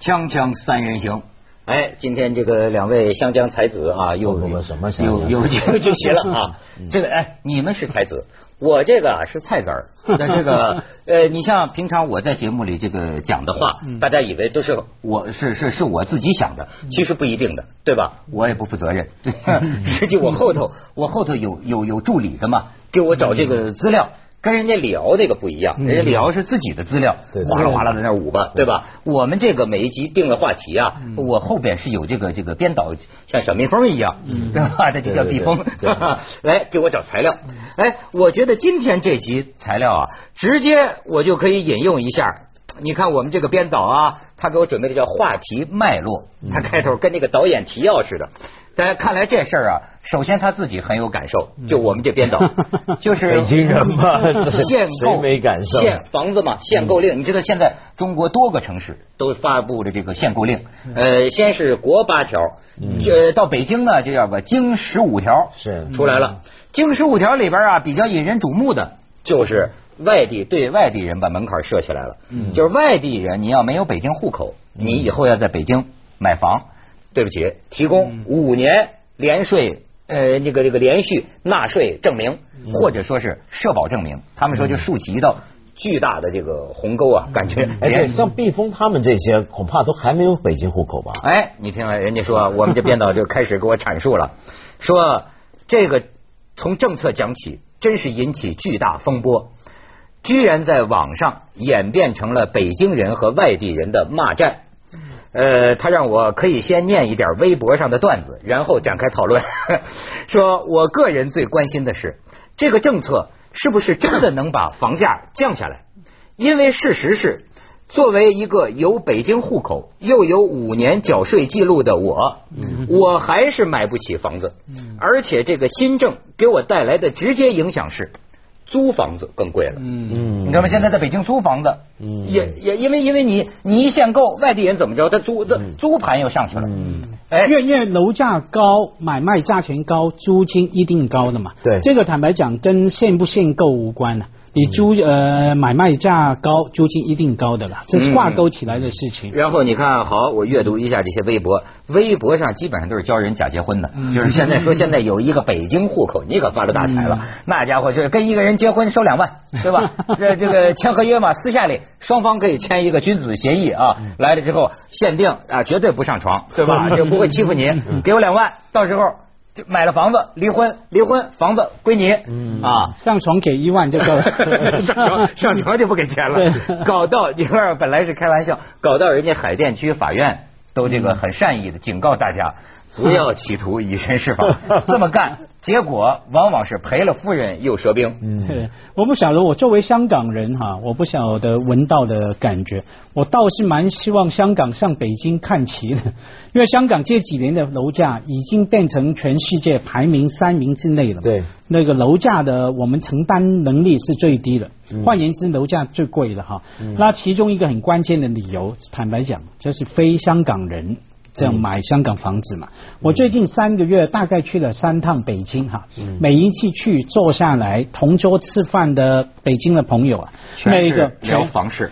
锵锵三人行，哎，今天这个两位湘江才子啊，又我们什么湘江有有就 就齐了啊。这个哎，你们是才子，我这个啊是菜籽儿。那这个呃，你像平常我在节目里这个讲的话，大家以为都是我是是是我自己想的，其实不一定的，对吧？我也不负责任，实际我后头我后头有有有助理的嘛，给我找这个资料。跟人家聊那个不一样，人家聊是自己的资料，哗啦哗啦在那儿舞吧，对吧？我们这个每一集定了话题啊，我后边是有这个这个编导，像小蜜蜂一样，对吧？这就叫蜜蜂，来给我找材料。哎，我觉得今天这集材料啊，直接我就可以引用一下。你看我们这个编导啊，他给我准备的叫话题脉络，他开头跟那个导演提要似的。看来这事儿啊，首先他自己很有感受，就我们这编导，就是北京人嘛，限购没感受？限房子嘛，限购令。你知道现在中国多个城市都发布了这个限购令，呃，先是国八条，这到北京呢就叫个京十五条，是出来了。京十五条里边啊，比较引人瞩目的就是外地对外地人把门槛设起来了，就是外地人你要没有北京户口，你以后要在北京买房。对不起，提供五年连税呃这个这个连续纳税证明，或者说是社保证明。他们说就竖起一道巨大的这个鸿沟啊，感觉哎，对，像毕峰他们这些恐怕都还没有北京户口吧？哎，你听人家说，我们这编导就开始给我阐述了，说这个从政策讲起，真是引起巨大风波，居然在网上演变成了北京人和外地人的骂战。呃，他让我可以先念一点微博上的段子，然后展开讨论。说我个人最关心的是，这个政策是不是真的能把房价降下来？因为事实是，作为一个有北京户口又有五年缴税记录的我，我还是买不起房子，而且这个新政给我带来的直接影响是。租房子更贵了，嗯。嗯，你看嘛，现在在北京租房子，嗯，也也因为因为你你一限购，外地人怎么着，他租的租盘又上去了，嗯，哎，因为因为楼价高，买卖价钱高，租金一定高的嘛，对，这个坦白讲跟限不限购无关的。你租呃买卖价高，租金一定高的了，这是挂钩起来的事情。然后你看，好，我阅读一下这些微博，微博上基本上都是教人假结婚的，就是现在说现在有一个北京户口，你可发了大财了，那家伙就是跟一个人结婚收两万，对吧？这这个签合约嘛，私下里双方可以签一个君子协议啊，来了之后限定啊，绝对不上床，对吧？就不会欺负你，给我两万，到时候。就买了房子，离婚，离婚，房子归你，啊，上床给一万就够了，上床上床就不给钱了，搞到你看本来是开玩笑，搞到人家海淀区法院都这个很善意的警告大家。不要企图以身试法，这么干，结果往往是赔了夫人又折兵。嗯，对，我不晓得，我作为香港人哈，我不晓得闻到的感觉，我倒是蛮希望香港向北京看齐的，因为香港这几年的楼价已经变成全世界排名三名之内了。对，那个楼价的我们承担能力是最低的，换言之，楼价最贵的哈。那其中一个很关键的理由，坦白讲，就是非香港人。这样买香港房子嘛？我最近三个月大概去了三趟北京哈，每一次去坐下来同桌吃饭的北京的朋友啊，每一个聊房事，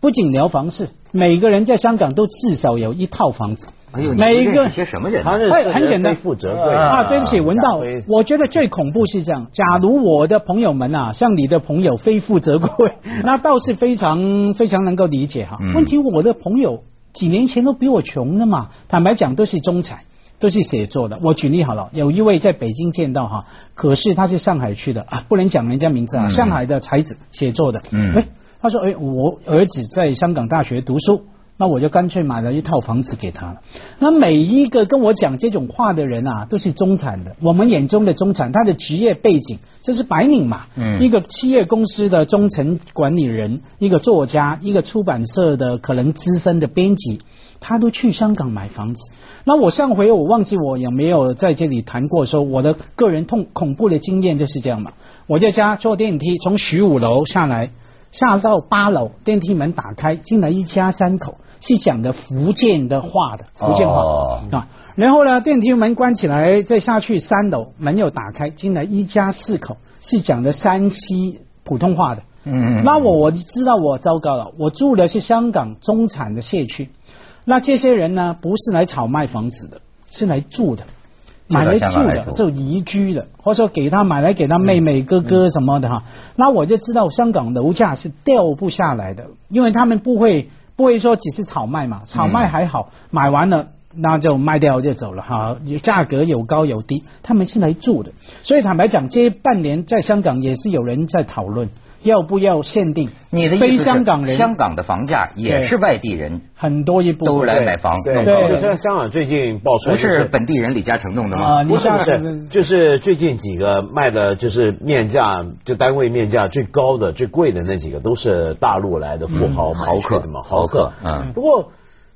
不仅聊房事，每个人在香港都至少有一套房子。哎呦，每一个些什么人？他是很简单，负责贵啊。对不起，文道，我觉得最恐怖是这样：假如我的朋友们啊，像你的朋友非富则贵，那倒是非常非常能够理解哈。问题我的朋友。几年前都比我穷的嘛，坦白讲都是中产，都是写作的。我举例好了，有一位在北京见到哈，可是他是上海去的啊，不能讲人家名字啊，上海的才子写作的。嗯，哎，他说哎，我儿子在香港大学读书。那我就干脆买了一套房子给他了。那每一个跟我讲这种话的人啊，都是中产的。我们眼中的中产，他的职业背景就是白领嘛。嗯。一个企业公司的中层管理人，一个作家，一个出版社的可能资深的编辑，他都去香港买房子。那我上回我忘记我有没有在这里谈过，说我的个人痛恐怖的经验就是这样嘛。我在家坐电梯从十五楼下来，下到八楼，电梯门打开，进来一家三口。是讲的福建的话的福建话啊，然后呢，电梯门关起来，再下去三楼，门又打开，进来一家四口，是讲的山西普通话的。嗯，那我我知道我糟糕了，我住的是香港中产的社区，那这些人呢，不是来炒卖房子的，是来住的，买来住的，就移居的，或者说给他买来给他妹妹、哥哥什么的哈。那我就知道香港楼价是掉不下来的，因为他们不会不会说只是炒卖嘛，炒卖还好，买完了。那就卖掉就走了哈，价格有高有低，他们是来住的，所以坦白讲，这半年在香港也是有人在讨论要不要限定。你的非香港人，香港的房价也是外地人很多一部都来买房。对，就像香港最近爆出不是本地人李嘉诚弄的吗？不是不是，就是最近几个卖的就是面价就单位面价最高的最贵的那几个都是大陆来的富豪豪客嘛，豪客。嗯，不过。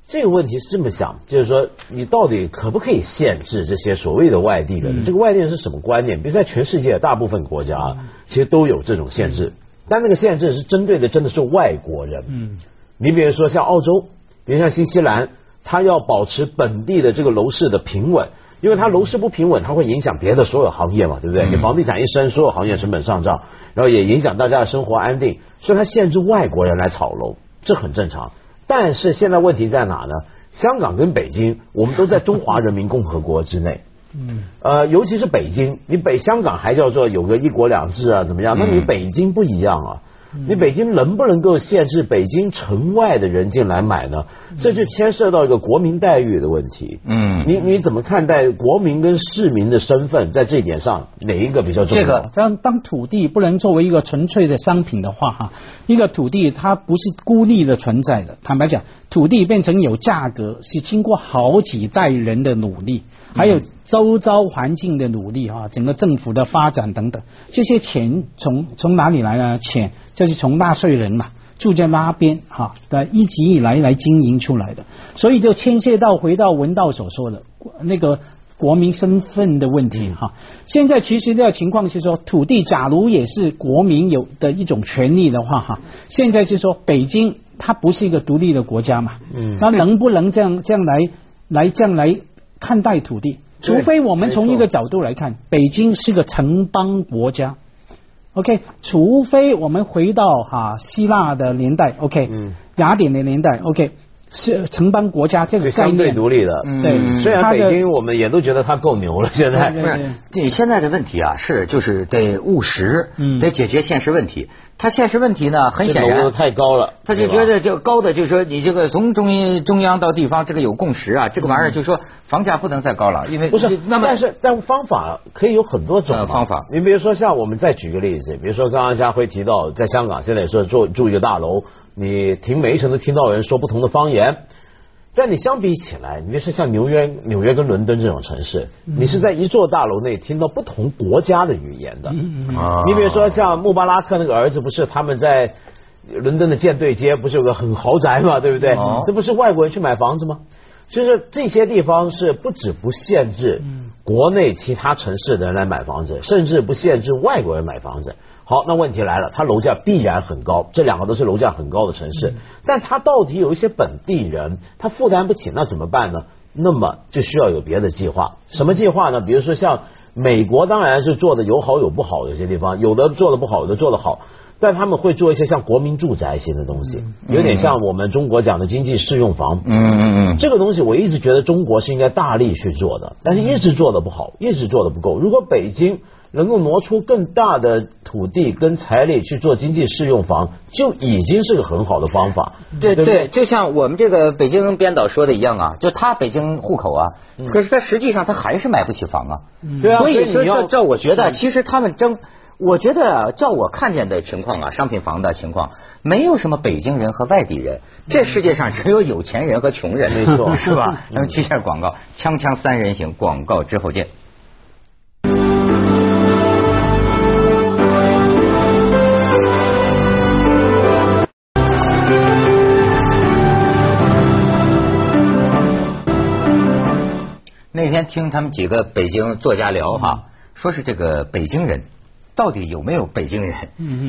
这个问题是这么想，就是说，你到底可不可以限制这些所谓的外地人？这个外地人是什么观念？比如在全世界大部分国家，其实都有这种限制，但那个限制是针对的真的是外国人。嗯，你比如说像澳洲，比如像新西兰，它要保持本地的这个楼市的平稳，因为它楼市不平稳，它会影响别的所有行业嘛，对不对？你房地产一升，所有行业成本上涨，然后也影响大家的生活安定，所以它限制外国人来炒楼，这很正常。但是现在问题在哪呢？香港跟北京，我们都在中华人民共和国之内。嗯。呃，尤其是北京，你北香港还叫做有个一国两制啊，怎么样？那你北京不一样啊。你北京能不能够限制北京城外的人进来买呢？这就牵涉到一个国民待遇的问题。嗯，你你怎么看待国民跟市民的身份？在这一点上，哪一个比较重要？这个当当土地不能作为一个纯粹的商品的话，哈，一个土地它不是孤立的存在的。坦白讲，土地变成有价格，是经过好几代人的努力。还有周遭环境的努力啊，整个政府的发展等等，这些钱从从哪里来呢？钱就是从纳税人嘛，住在那边哈的一直以来来经营出来的，所以就牵涉到回到文道所说的那个国民身份的问题哈。现在其实这个情况是说，土地假如也是国民有的一种权利的话哈，现在是说北京它不是一个独立的国家嘛，嗯，那能不能这样这样来来这样来？看待土地，除非我们从一个角度来看，北京是个城邦国家。OK，除非我们回到哈希腊的年代，OK，雅典的年代，OK。是城邦国家这个相对独立的，对。虽然北京我们也都觉得他够牛了，现在。不是，你现在的问题啊，是就是得务实，得解决现实问题。他现实问题呢，很显然太高了。他就觉得就高的，就是说你这个从中央中央到地方，这个有共识啊，这个玩意儿就是说房价不能再高了，因为不是。那么但是但方法可以有很多种方法。你比如说像我们再举个例子，比如说刚刚家辉提到，在香港现在说住住一个大楼。你听每一层都听到有人说不同的方言，但你相比起来，你是像纽约、纽约跟伦敦这种城市，你是在一座大楼内听到不同国家的语言的。你比如说像穆巴拉克那个儿子，不是他们在伦敦的舰队街不是有个很豪宅嘛，对不对？这不是外国人去买房子吗？就是这些地方是不止不限制国内其他城市的人来买房子，甚至不限制外国人买房子。好，那问题来了，它楼价必然很高，这两个都是楼价很高的城市，但它到底有一些本地人他负担不起，那怎么办呢？那么就需要有别的计划，什么计划呢？比如说像美国，当然是做的有好有不好，有些地方有的做的不好，有的做的好，但他们会做一些像国民住宅型的东西，有点像我们中国讲的经济适用房。嗯嗯嗯，这个东西我一直觉得中国是应该大力去做的，但是一直做的不好，一直做的不够。如果北京。能够挪出更大的土地跟财力去做经济适用房，就已经是个很好的方法。对对，就像我们这个北京编导说的一样啊，就他北京户口啊，可是他实际上他还是买不起房啊。对啊，所以说照照我觉得，其实他们争，我觉得照我看见的情况啊，商品房的情况，没有什么北京人和外地人，这世界上只有有钱人和穷人，没错，是吧？咱们去下广告，锵锵三人行，广告之后见。那天听他们几个北京作家聊哈，说是这个北京人到底有没有北京人？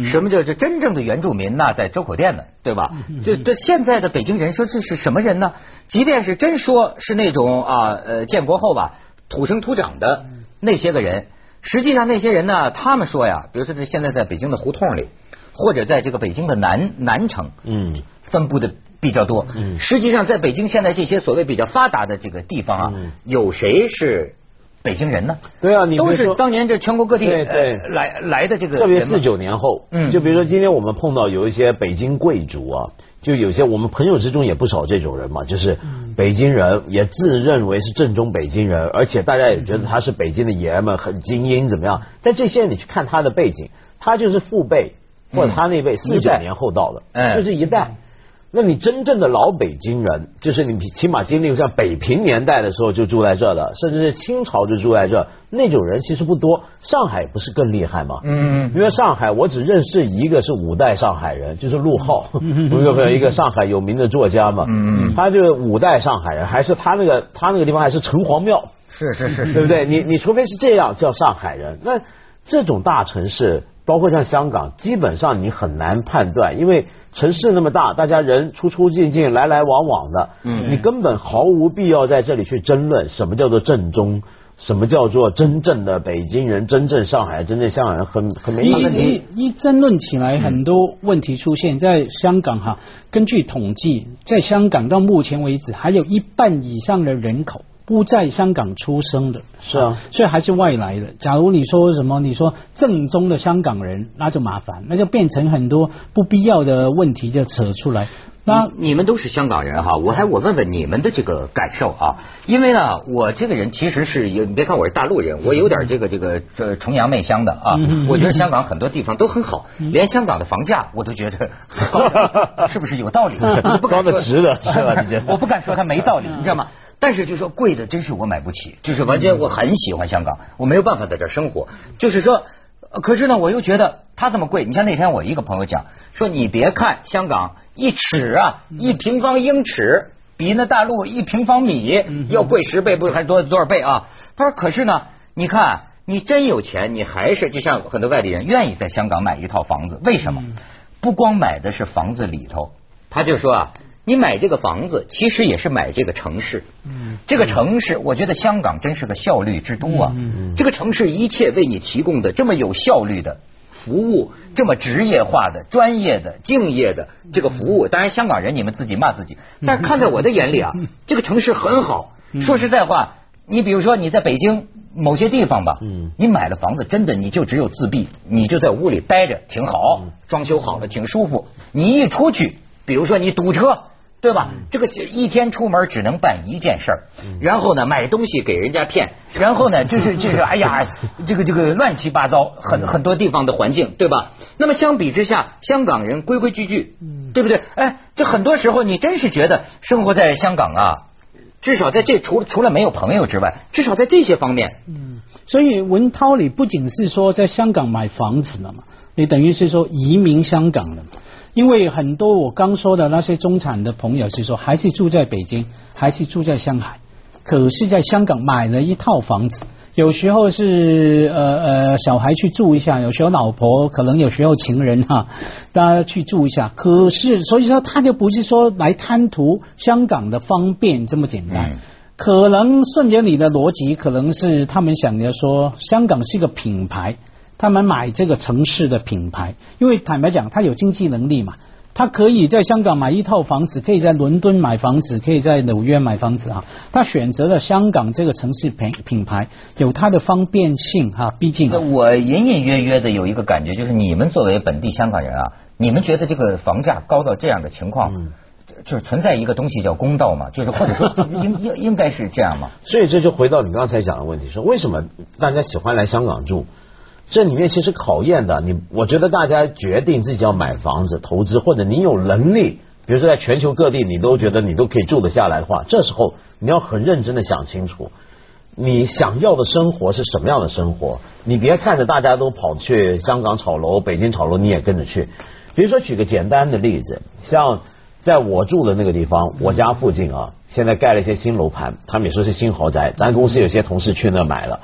什么叫这真正的原住民？那在周口店呢，对吧？这这现在的北京人说这是什么人呢？即便是真说是那种啊呃建国后吧土生土长的那些个人，实际上那些人呢，他们说呀，比如说这现在在北京的胡同里，或者在这个北京的南南城，嗯，分布的。比较多。嗯，实际上在北京现在这些所谓比较发达的这个地方啊，有谁是北京人呢？对啊，你都是当年这全国各地对对来来的这个，特别四九年后，嗯，就比如说今天我们碰到有一些北京贵族啊，就有些我们朋友之中也不少这种人嘛，就是北京人也自认为是正宗北京人，而且大家也觉得他是北京的爷们，很精英怎么样？但这些你去看他的背景，他就是父辈。或者他那辈四九年后到的，就是一代。那你真正的老北京人，就是你起码经历像北平年代的时候就住在这的，甚至是清朝就住在这，那种人其实不多。上海不是更厉害吗？嗯，因为上海我只认识一个是五代上海人，就是陆浩，有没有一个上海有名的作家嘛？嗯嗯，他就是五代上海人，还是他那个他那个地方还是城隍庙？是是是，对不对？你你除非是这样叫上海人，那这种大城市。包括像香港，基本上你很难判断，因为城市那么大，大家人出出进进，来来往往的，嗯，你根本毫无必要在这里去争论什么叫做正宗，什么叫做真正的北京人，真正上海，真正香港人，很很没意思。一一争论起来，很多问题出现在香港哈。根据统计，在香港到目前为止，还有一半以上的人口。不在香港出生的，是啊，所以还是外来的。假如你说什么，你说正宗的香港人，那就麻烦，那就变成很多不必要的问题就扯出来。那你们都是香港人哈，我还我问问你们的这个感受啊，因为呢，我这个人其实是有，你别看我是大陆人，我有点这个这个这崇洋媚乡的啊。我觉得香港很多地方都很好，连香港的房价我都觉得高，是不是有道理？高的值的是吧？你这 我不敢说他没道理，你知道吗？但是就说贵的真是我买不起，就是完全我很喜欢香港，我没有办法在这生活。就是说，可是呢，我又觉得它这么贵。你像那天我一个朋友讲说，你别看香港一尺啊，一平方英尺比那大陆一平方米要贵十倍，不是还多多少倍啊？他说，可是呢，你看你真有钱，你还是就像很多外地人愿意在香港买一套房子，为什么？不光买的是房子里头，他就说啊。你买这个房子，其实也是买这个城市。嗯，这个城市，我觉得香港真是个效率之都啊。嗯这个城市一切为你提供的这么有效率的服务，这么职业化的、专业的、敬业的这个服务，当然香港人你们自己骂自己，但是看在我的眼里啊，这个城市很好。说实在话，你比如说你在北京某些地方吧，嗯，你买了房子，真的你就只有自闭，你就在屋里待着挺好，装修好了挺舒服。你一出去，比如说你堵车。对吧？这个一天出门只能办一件事儿，然后呢，买东西给人家骗，然后呢，就是就是，哎呀，这个这个乱七八糟，很很多地方的环境，对吧？那么相比之下，香港人规规矩矩，对不对？哎，这很多时候你真是觉得生活在香港啊，至少在这除除了没有朋友之外，至少在这些方面，嗯，所以文涛，你不仅是说在香港买房子了嘛，你等于是说移民香港了嘛。因为很多我刚说的那些中产的朋友是说，还是住在北京，还是住在上海，可是在香港买了一套房子，有时候是呃呃小孩去住一下，有时候老婆可能有时候情人哈，大家去住一下。可是所以说他就不是说来贪图香港的方便这么简单，可能顺着你的逻辑，可能是他们想着说香港是个品牌。他们买这个城市的品牌，因为坦白讲，他有经济能力嘛，他可以在香港买一套房子，可以在伦敦买房子，可以在纽约买房子啊。他选择了香港这个城市品品牌，有它的方便性哈。毕竟，我隐隐约约的有一个感觉，就是你们作为本地香港人啊，你们觉得这个房价高到这样的情况，就是存在一个东西叫公道嘛？就是或者说 应应应该是这样嘛？所以这就回到你刚才讲的问题，说为什么大家喜欢来香港住？这里面其实考验的你，我觉得大家决定自己要买房子投资，或者你有能力，比如说在全球各地你都觉得你都可以住得下来的话，这时候你要很认真的想清楚，你想要的生活是什么样的生活。你别看着大家都跑去香港炒楼、北京炒楼，你也跟着去。比如说举个简单的例子，像在我住的那个地方，我家附近啊，现在盖了一些新楼盘，他们也说是新豪宅，咱公司有些同事去那买了。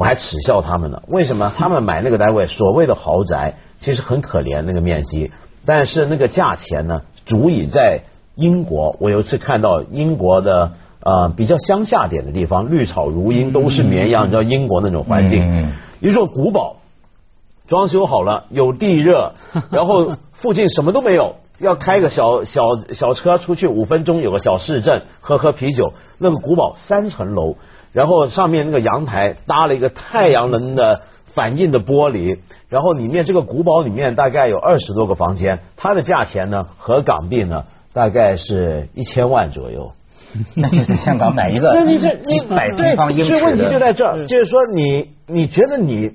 我还耻笑他们呢，为什么？他们买那个单位所谓的豪宅，其实很可怜那个面积，但是那个价钱呢，足以在英国。我有一次看到英国的呃比较乡下点的地方，绿草如茵，都是绵羊，你知道英国那种环境，一座古堡，装修好了，有地热，然后附近什么都没有，要开个小小小车出去五分钟有个小市镇喝喝啤酒，那个古堡三层楼，然后上面那个阳台搭了一个太阳能的反应的玻璃，然后里面这个古堡里面大概有二十多个房间，它的价钱呢和港币呢大概是一千万左右。那就在香港买一个，那你这你百平方英尺这问题就在这儿，就是说你你觉得你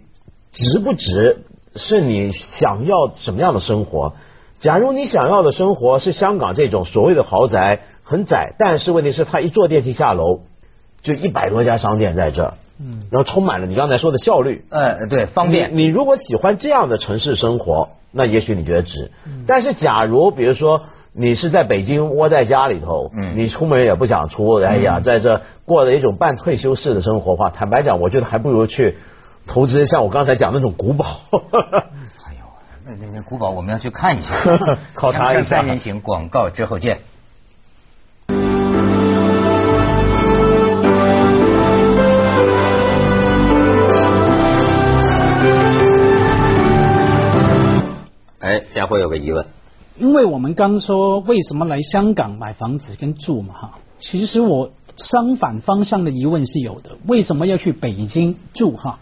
值不值？是你想要什么样的生活？假如你想要的生活是香港这种所谓的豪宅，很窄，但是问题是他一坐电梯下楼就一百多家商店在这儿，嗯，然后充满了你刚才说的效率，呃，对，方便。你如果喜欢这样的城市生活，那也许你觉得值。但是假如比如说。你是在北京窝在家里头，嗯，你出门也不想出，哎呀，在这过了一种半退休式的生活话，坦白讲，我觉得还不如去投资像我刚才讲那种古堡。哎呦，那那那古堡我们要去看一下，考察一下。三人行广告之后见。哎，家辉有个疑问。因为我们刚说为什么来香港买房子跟住嘛哈，其实我相反方向的疑问是有的，为什么要去北京住哈？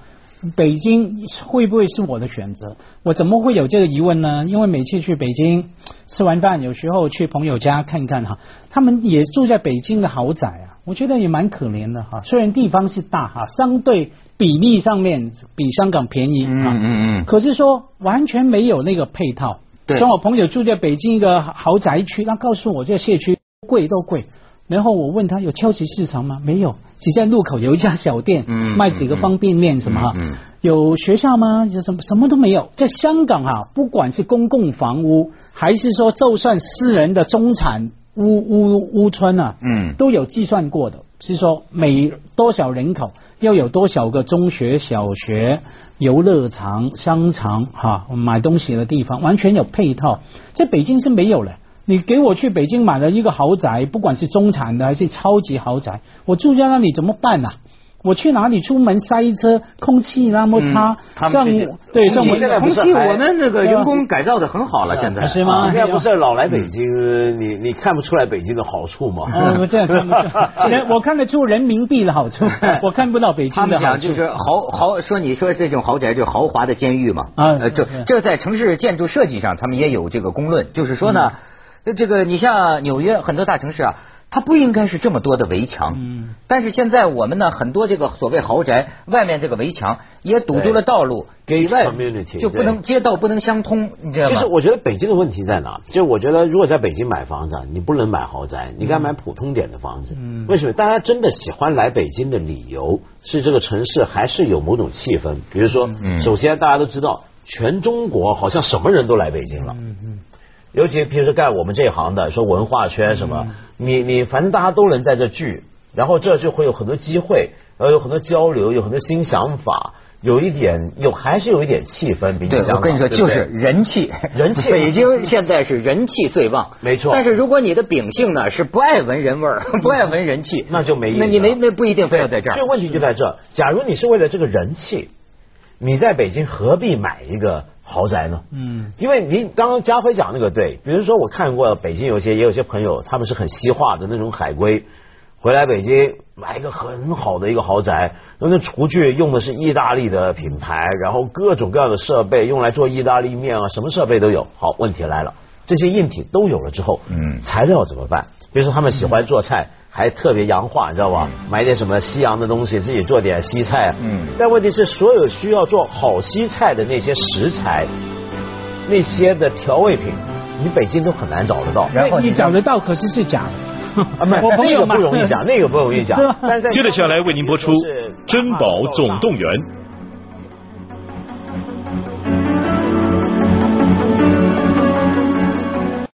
北京会不会是我的选择？我怎么会有这个疑问呢？因为每次去北京吃完饭，有时候去朋友家看看哈，他们也住在北京的豪宅啊，我觉得也蛮可怜的哈。虽然地方是大哈，相对比例上面比香港便宜，嗯嗯嗯，可是说完全没有那个配套。对像我朋友住在北京一个豪宅区，他告诉我这社区贵都贵。然后我问他有超级市场吗？没有，只在路口有一家小店，卖几个方便面什么哈。有学校吗？有什么什么都没有。在香港哈，不管是公共房屋，还是说就算私人的中产屋屋屋村啊，嗯，都有计算过的，是说每多少人口要有多少个中学、小学。游乐场、商场，哈，买东西的地方完全有配套，在北京是没有了。你给我去北京买了一个豪宅，不管是中产的还是超级豪宅，我住在那里怎么办呢？我去哪里出门塞车，空气那么差，像对，像我现在空气我们那个人工改造的很好了，现在是吗？现在不是老来北京，你你看不出来北京的好处吗？嗯，这样看不出。我看得出人民币的好处，我看不到北京的好处。就是豪豪说你说这种豪宅就豪华的监狱嘛？啊，这这在城市建筑设计上，他们也有这个公论，就是说呢，这个你像纽约很多大城市啊。它不应该是这么多的围墙，嗯，但是现在我们呢，很多这个所谓豪宅外面这个围墙也堵住了道路，给外就不能街道不能相通，你知道吗？其实我觉得北京的问题在哪？就我觉得如果在北京买房子，你不能买豪宅，你该买普通点的房子。嗯，为什么？大家真的喜欢来北京的理由是这个城市还是有某种气氛？比如说，首先大家都知道，全中国好像什么人都来北京了。嗯嗯。尤其平时干我们这一行的，说文化圈什么，你你反正大家都能在这聚，然后这就会有很多机会，然后有很多交流，有很多新想法，有一点有还是有一点气氛。对，我跟你说就是人气，人气。北京现在是人气最旺，没错。但是如果你的秉性呢是不爱闻人味儿，不爱闻人气，那就没意思。那你没那不一定非要在这儿。这问题就在这，假如你是为了这个人气，你在北京何必买一个？豪宅呢？嗯，因为您刚刚家辉讲那个对，比如说我看过北京有些也有些朋友，他们是很西化的那种海归，回来北京买一个很好的一个豪宅，那厨具用的是意大利的品牌，然后各种各样的设备用来做意大利面啊，什么设备都有。好，问题来了，这些硬体都有了之后，嗯，材料怎么办？比如说他们喜欢做菜。还特别洋化，你知道吧？买点什么西洋的东西，自己做点西菜。嗯。但问题是，所有需要做好西菜的那些食材，那些的调味品，你北京都很难找得到。然后你找得到，可是是假的。啊，没，那个不容易讲，那个不容易讲。接着下来为您播出《珍宝总动员》。